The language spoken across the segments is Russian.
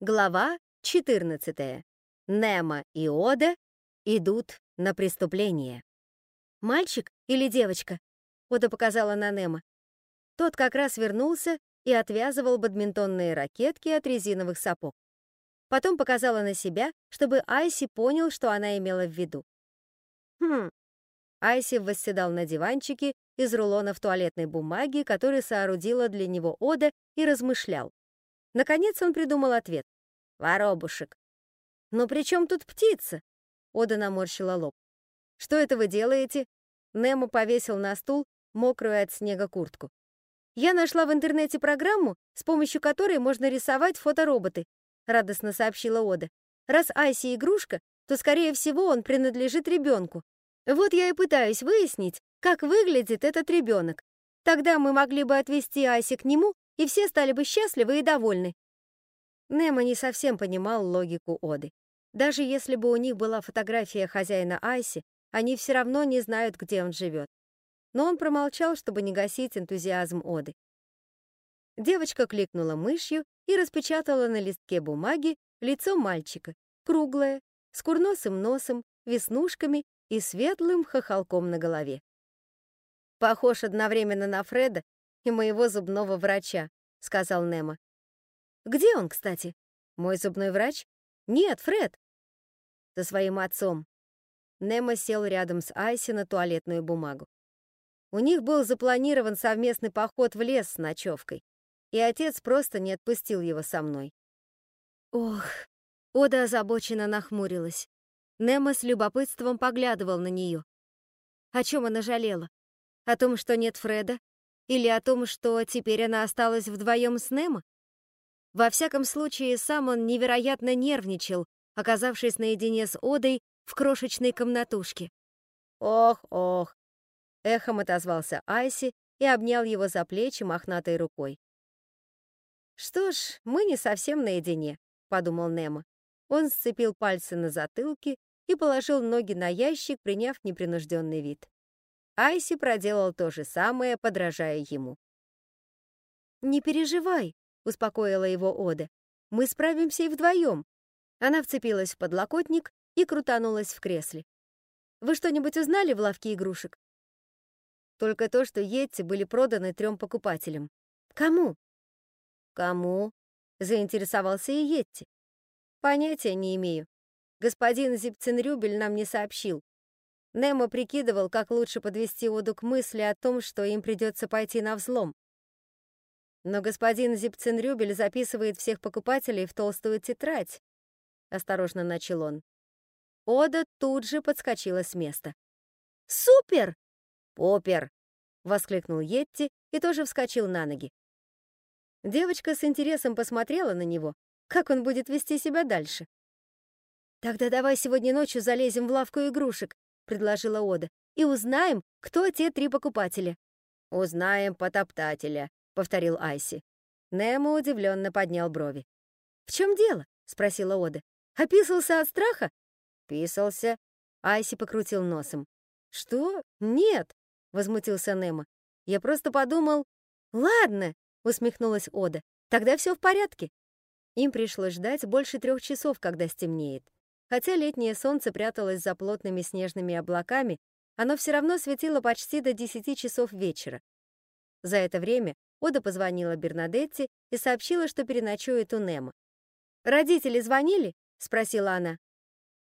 Глава 14. Немо и Ода идут на преступление. «Мальчик или девочка?» Ода показала на Немо. Тот как раз вернулся и отвязывал бадминтонные ракетки от резиновых сапог. Потом показала на себя, чтобы Айси понял, что она имела в виду. «Хм». Айси восседал на диванчике из рулонов туалетной бумаги, который соорудила для него Ода, и размышлял. Наконец он придумал ответ. «Воробушек». «Но при чем тут птица?» Ода наморщила лоб. «Что это вы делаете?» Немо повесил на стул мокрую от снега куртку. «Я нашла в интернете программу, с помощью которой можно рисовать фотороботы», радостно сообщила Ода. «Раз Айси игрушка, то, скорее всего, он принадлежит ребенку. Вот я и пытаюсь выяснить, как выглядит этот ребенок. Тогда мы могли бы отвезти Айси к нему и все стали бы счастливы и довольны. Немо не совсем понимал логику Оды. Даже если бы у них была фотография хозяина Айси, они все равно не знают, где он живет. Но он промолчал, чтобы не гасить энтузиазм Оды. Девочка кликнула мышью и распечатала на листке бумаги лицо мальчика, круглое, с курносым носом, веснушками и светлым хохолком на голове. Похож одновременно на Фреда и моего зубного врача», — сказал Немо. «Где он, кстати? Мой зубной врач? Нет, Фред!» «Со своим отцом». Немо сел рядом с Айси на туалетную бумагу. У них был запланирован совместный поход в лес с ночевкой, и отец просто не отпустил его со мной. Ох, Ода озабоченно нахмурилась. Немо с любопытством поглядывал на нее. О чем она жалела? О том, что нет Фреда? Или о том, что теперь она осталась вдвоем с Немо? Во всяком случае, сам он невероятно нервничал, оказавшись наедине с Одой в крошечной комнатушке. «Ох, ох!» — эхом отозвался Айси и обнял его за плечи мохнатой рукой. «Что ж, мы не совсем наедине», — подумал Немо. Он сцепил пальцы на затылке и положил ноги на ящик, приняв непринужденный вид. Айси проделал то же самое, подражая ему. «Не переживай», — успокоила его Ода. «Мы справимся и вдвоем». Она вцепилась в подлокотник и крутанулась в кресле. «Вы что-нибудь узнали в лавке игрушек?» «Только то, что Йетти были проданы трем покупателям». «Кому?» «Кому?» — заинтересовался и Йетти. «Понятия не имею. Господин Зипценрюбель нам не сообщил. Немо прикидывал, как лучше подвести Оду к мысли о том, что им придется пойти на взлом. Но господин Зипценрюбель записывает всех покупателей в толстую тетрадь. Осторожно начал он. Ода тут же подскочила с места. «Супер!» «Попер!» — воскликнул Йетти и тоже вскочил на ноги. Девочка с интересом посмотрела на него, как он будет вести себя дальше. «Тогда давай сегодня ночью залезем в лавку игрушек предложила Ода, и узнаем, кто те три покупателя. Узнаем потоптателя, повторил Айси. Немо удивленно поднял брови. В чем дело? спросила Ода. Описался от страха? Писался. Айси покрутил носом. Что? Нет, возмутился Немо. Я просто подумал. Ладно, усмехнулась Ода. Тогда все в порядке. Им пришлось ждать больше трех часов, когда стемнеет. Хотя летнее солнце пряталось за плотными снежными облаками, оно все равно светило почти до 10 часов вечера. За это время Ода позвонила Бернадетте и сообщила, что переночует у Немо. «Родители звонили?» — спросила она.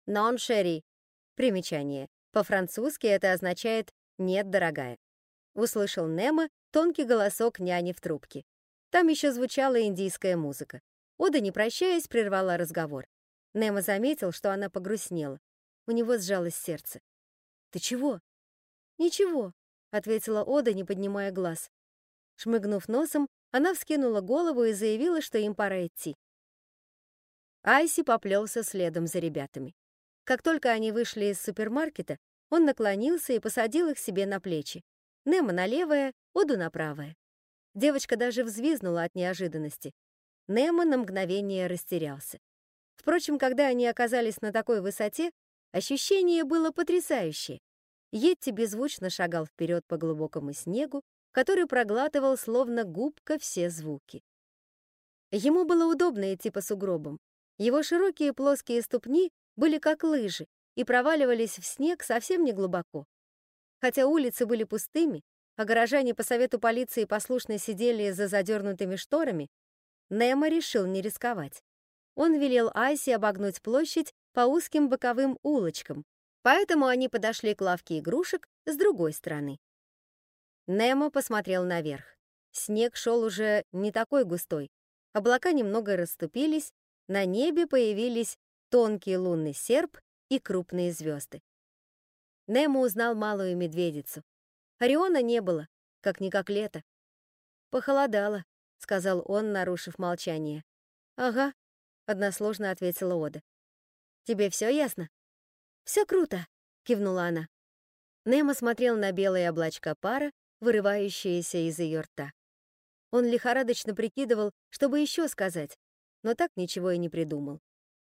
«Non, chérie». Примечание. По-французски это означает «нет, дорогая». Услышал Немо тонкий голосок няни в трубке. Там еще звучала индийская музыка. Ода, не прощаясь, прервала разговор. Немо заметил, что она погрустнела. У него сжалось сердце. «Ты чего?» «Ничего», — ответила Ода, не поднимая глаз. Шмыгнув носом, она вскинула голову и заявила, что им пора идти. Айси поплелся следом за ребятами. Как только они вышли из супермаркета, он наклонился и посадил их себе на плечи. Немо на левое, Оду на правое. Девочка даже взвизнула от неожиданности. Немо на мгновение растерялся. Впрочем, когда они оказались на такой высоте, ощущение было потрясающее. Йетти беззвучно шагал вперед по глубокому снегу, который проглатывал словно губка все звуки. Ему было удобно идти по сугробам. Его широкие плоские ступни были как лыжи и проваливались в снег совсем не глубоко. Хотя улицы были пустыми, а горожане по совету полиции послушно сидели за задернутыми шторами, Немо решил не рисковать. Он велел Айси обогнуть площадь по узким боковым улочкам, поэтому они подошли к лавке игрушек с другой стороны. Немо посмотрел наверх. Снег шел уже не такой густой. Облака немного расступились, на небе появились тонкий лунный серп и крупные звезды. Немо узнал малую медведицу. Ориона не было, как-никак лето. «Похолодало», — сказал он, нарушив молчание. «Ага», — односложно ответила Ода. «Тебе все ясно?» «Все круто», — кивнула она. Немо смотрел на белые облачка пара, вырывающиеся из ее рта. Он лихорадочно прикидывал, чтобы еще сказать, но так ничего и не придумал.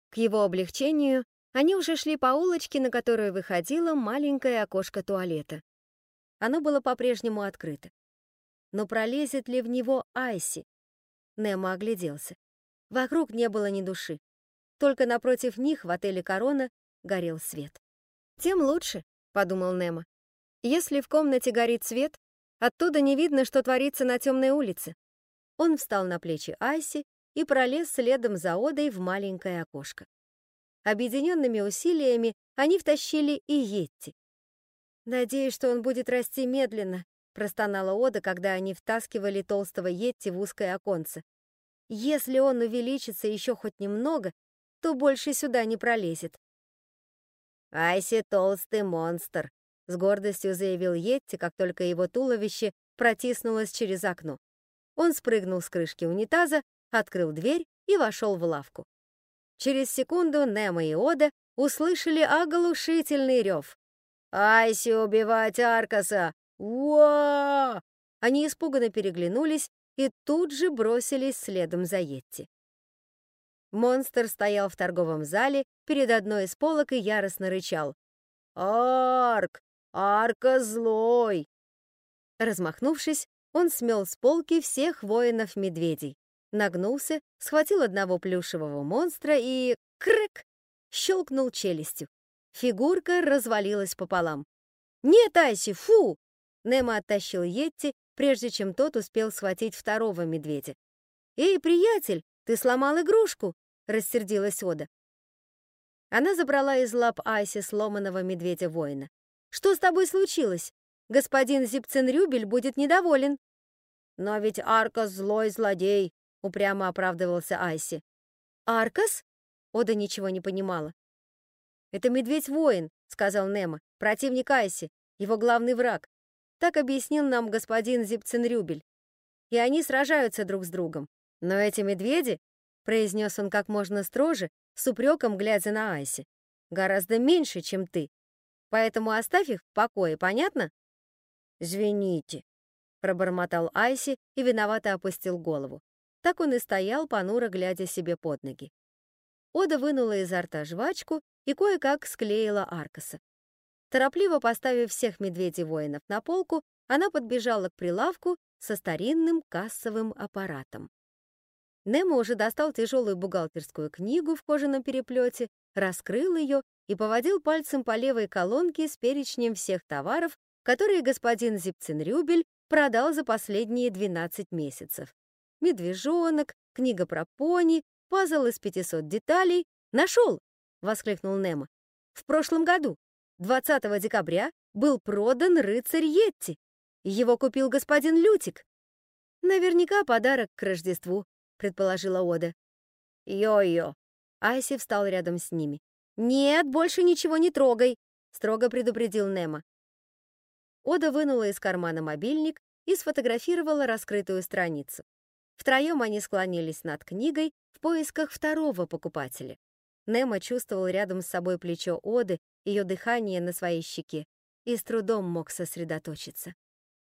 К его облегчению они уже шли по улочке, на которую выходило маленькое окошко туалета. Оно было по-прежнему открыто. Но пролезет ли в него Айси? Немо огляделся. Вокруг не было ни души. Только напротив них в отеле «Корона» горел свет. «Тем лучше», — подумал Немо. «Если в комнате горит свет, оттуда не видно, что творится на темной улице». Он встал на плечи Айси и пролез следом за Одой в маленькое окошко. Объединенными усилиями они втащили и Йетти. «Надеюсь, что он будет расти медленно», — простонала Ода, когда они втаскивали толстого Йетти в узкое оконце. «Если он увеличится еще хоть немного, то больше сюда не пролезет». «Айси толстый монстр», — с гордостью заявил Йетти, как только его туловище протиснулось через окно. Он спрыгнул с крышки унитаза, открыл дверь и вошел в лавку. Через секунду Немо и Ода услышали оглушительный рев. «Айси убивать Аркаса! Уа!» Они испуганно переглянулись и тут же бросились следом за Йетти. Монстр стоял в торговом зале перед одной из полок и яростно рычал. «Арк! Арка злой!» Размахнувшись, он смел с полки всех воинов-медведей, нагнулся, схватил одного плюшевого монстра и... Крык! Щелкнул челюстью. Фигурка развалилась пополам. «Нет, Айси, фу!» Немо оттащил Йетти, прежде чем тот успел схватить второго медведя. «Эй, приятель, ты сломал игрушку!» — рассердилась Ода. Она забрала из лап Айси сломанного медведя-воина. «Что с тобой случилось? Господин Зипценрюбель будет недоволен». «Но ведь Аркас злой злодей», — упрямо оправдывался Айси. «Аркас?» — Ода ничего не понимала. «Это медведь-воин», — сказал Немо, — «противник Айси, его главный враг. Так объяснил нам господин Зипценрюбель. И они сражаются друг с другом. Но эти медведи, — произнес он как можно строже, с упреком глядя на Айси, — гораздо меньше, чем ты. Поэтому оставь их в покое, понятно? «Извините», — пробормотал Айси и виновато опустил голову. Так он и стоял, понуро глядя себе под ноги. Ода вынула изо рта жвачку и кое-как склеила Аркаса. Торопливо поставив всех медведей-воинов на полку, она подбежала к прилавку со старинным кассовым аппаратом. Немо уже достал тяжелую бухгалтерскую книгу в кожаном переплете, раскрыл ее и поводил пальцем по левой колонке с перечнем всех товаров, которые господин Зипценрюбель продал за последние 12 месяцев. Медвежонок, книга про пони, пазл из 500 деталей. Нашел! воскликнул Немо. В прошлом году, 20 декабря, был продан рыцарь Йетти. Его купил господин Лютик. Наверняка подарок к Рождеству, предположила Ода. Йо-йо. Айси встал рядом с ними. Нет, больше ничего не трогай, строго предупредил Немо. Ода вынула из кармана мобильник и сфотографировала раскрытую страницу. Втроем они склонились над книгой в поисках второго покупателя. Немо чувствовал рядом с собой плечо Оды, ее дыхание на своей щеке, и с трудом мог сосредоточиться.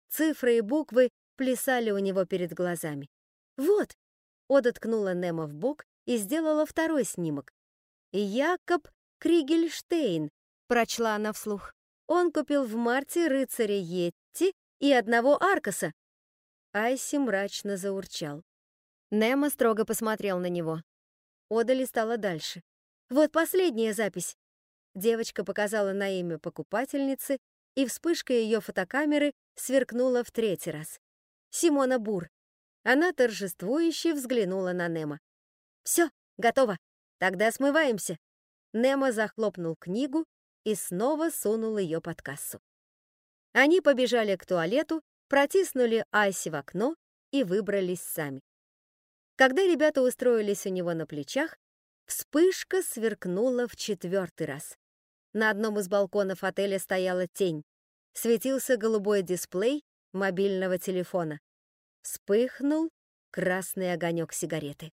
Цифры и буквы плясали у него перед глазами. «Вот!» — Ода ткнула Немо в бок и сделала второй снимок. «Якоб Кригельштейн», — прочла она вслух. «Он купил в марте рыцаря Йетти и одного Аркаса». Айси мрачно заурчал. Немо строго посмотрел на него. Ода листала дальше. «Вот последняя запись». Девочка показала на имя покупательницы, и вспышка ее фотокамеры сверкнула в третий раз. Симона Бур. Она торжествующе взглянула на Немо. «Все, готово. Тогда смываемся». Немо захлопнул книгу и снова сунул ее под кассу. Они побежали к туалету, протиснули Айси в окно и выбрались сами. Когда ребята устроились у него на плечах, вспышка сверкнула в четвертый раз. На одном из балконов отеля стояла тень. Светился голубой дисплей мобильного телефона. Вспыхнул красный огонек сигареты.